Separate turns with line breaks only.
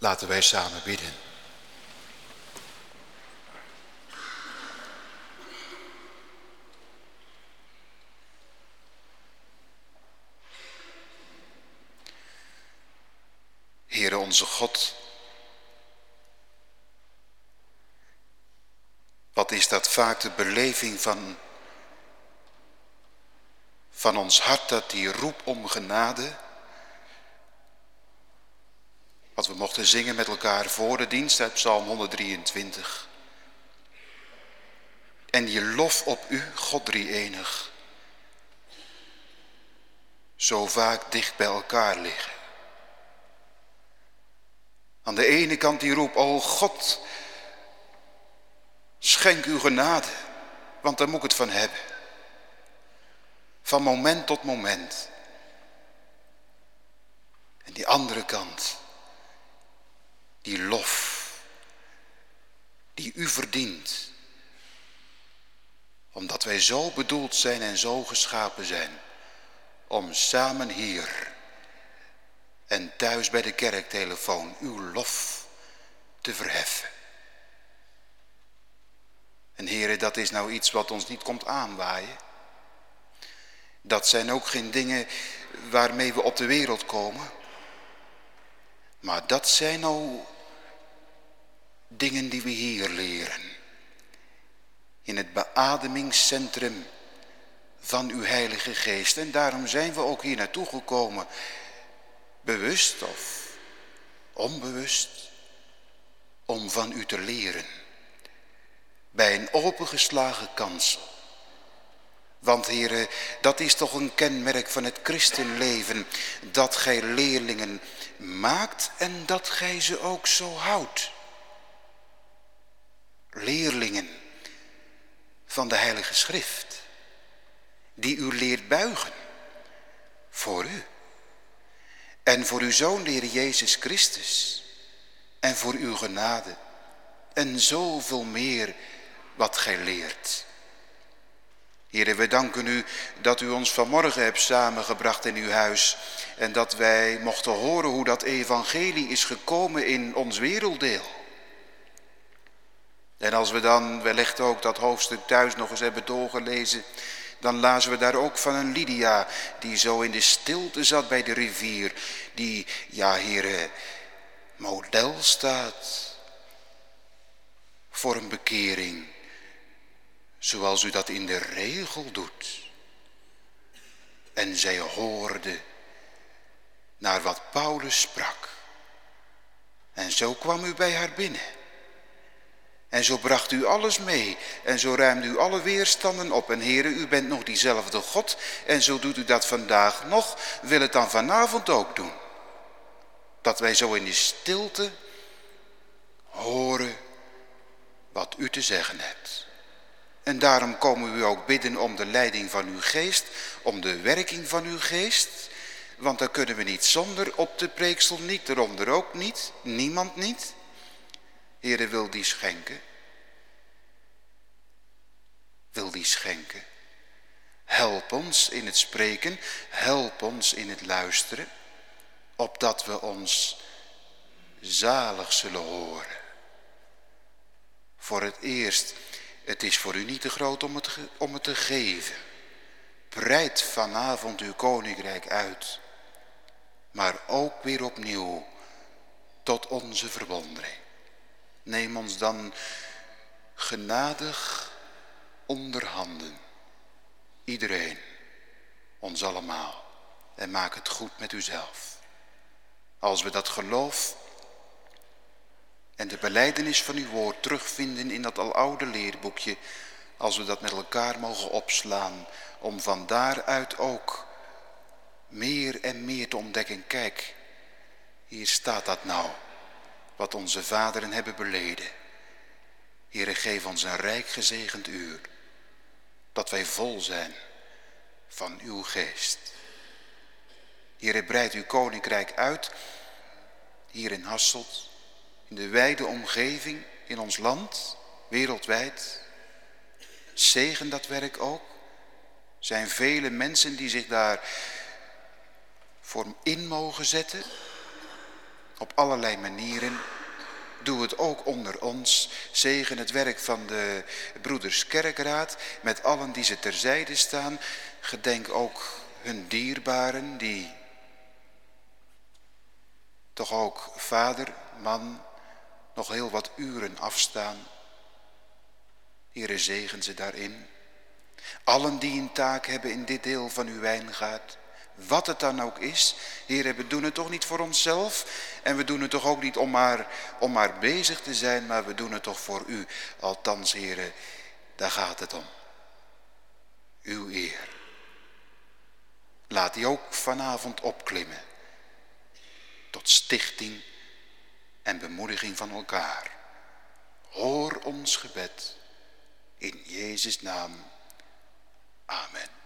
Laten wij samen bidden. Heere onze God, wat is dat vaak de beleving van, van ons hart dat die roep om genade wat we mochten zingen met elkaar voor de dienst uit Psalm 123. En je lof op u, God drie enig, zo vaak dicht bij elkaar liggen. Aan de ene kant die roep, o God, schenk uw genade, want daar moet ik het van hebben. Van moment tot moment. En die andere kant, die lof die u verdient. Omdat wij zo bedoeld zijn en zo geschapen zijn om samen hier en thuis bij de kerktelefoon uw lof te verheffen. En heren, dat is nou iets wat ons niet komt aanwaaien. Dat zijn ook geen dingen waarmee we op de wereld komen. Maar dat zijn nou dingen die we hier leren. In het beademingscentrum van uw Heilige Geest. En daarom zijn we ook hier naartoe gekomen. Bewust of onbewust. Om van u te leren. Bij een opengeslagen kansel. Want heren, dat is toch een kenmerk van het christenleven. Dat gij leerlingen maakt en dat gij ze ook zo houdt leerlingen van de Heilige Schrift, die u leert buigen voor u en voor uw Zoon, de Jezus Christus, en voor uw genade en zoveel meer wat gij leert. Heren, we danken u dat u ons vanmorgen hebt samengebracht in uw huis en dat wij mochten horen hoe dat evangelie is gekomen in ons werelddeel. En als we dan wellicht ook dat hoofdstuk thuis nog eens hebben doorgelezen, dan lazen we daar ook van een Lydia die zo in de stilte zat bij de rivier, die, ja heren, model staat voor een bekering, zoals u dat in de regel doet. En zij hoorde naar wat Paulus sprak. En zo kwam u bij haar binnen. En zo bracht u alles mee en zo ruimde u alle weerstanden op. En heren, u bent nog diezelfde God en zo doet u dat vandaag nog. Wil het dan vanavond ook doen. Dat wij zo in die stilte horen wat u te zeggen hebt. En daarom komen we u ook bidden om de leiding van uw geest, om de werking van uw geest. Want dan kunnen we niet zonder op de preeksel niet, eronder ook niet, niemand niet. Heere wil die schenken. Wil die schenken. Help ons in het spreken, help ons in het luisteren, opdat we ons zalig zullen horen. Voor het eerst, het is voor u niet te groot om het, om het te geven. Breid vanavond uw koninkrijk uit, maar ook weer opnieuw tot onze verwondering. Neem ons dan genadig onder handen. Iedereen, ons allemaal. En maak het goed met uzelf. Als we dat geloof en de beleidenis van uw woord terugvinden in dat aloude leerboekje, als we dat met elkaar mogen opslaan, om van daaruit ook meer en meer te ontdekken. Kijk, hier staat dat nou wat onze vaderen hebben beleden. Heere, geef ons een rijk gezegend uur, dat wij vol zijn van uw geest. Heere, breid uw koninkrijk uit, hier in Hasselt, in de wijde omgeving, in ons land, wereldwijd. Zegen dat werk ook. Zijn vele mensen die zich daar voor in mogen zetten op allerlei manieren. Doe het ook onder ons. Zegen het werk van de broeders kerkraad met allen die ze terzijde staan. Gedenk ook hun dierbaren die toch ook vader, man, nog heel wat uren afstaan. Heere, zegen ze daarin. Allen die een taak hebben in dit deel van uw wijngaard, wat het dan ook is. Heer, we doen het toch niet voor onszelf en we doen het toch ook niet om maar, om maar bezig te zijn, maar we doen het toch voor u. Althans, heren, daar gaat het om. Uw eer. Laat die ook vanavond opklimmen tot stichting en bemoediging van elkaar. Hoor ons gebed in Jezus' naam. Amen.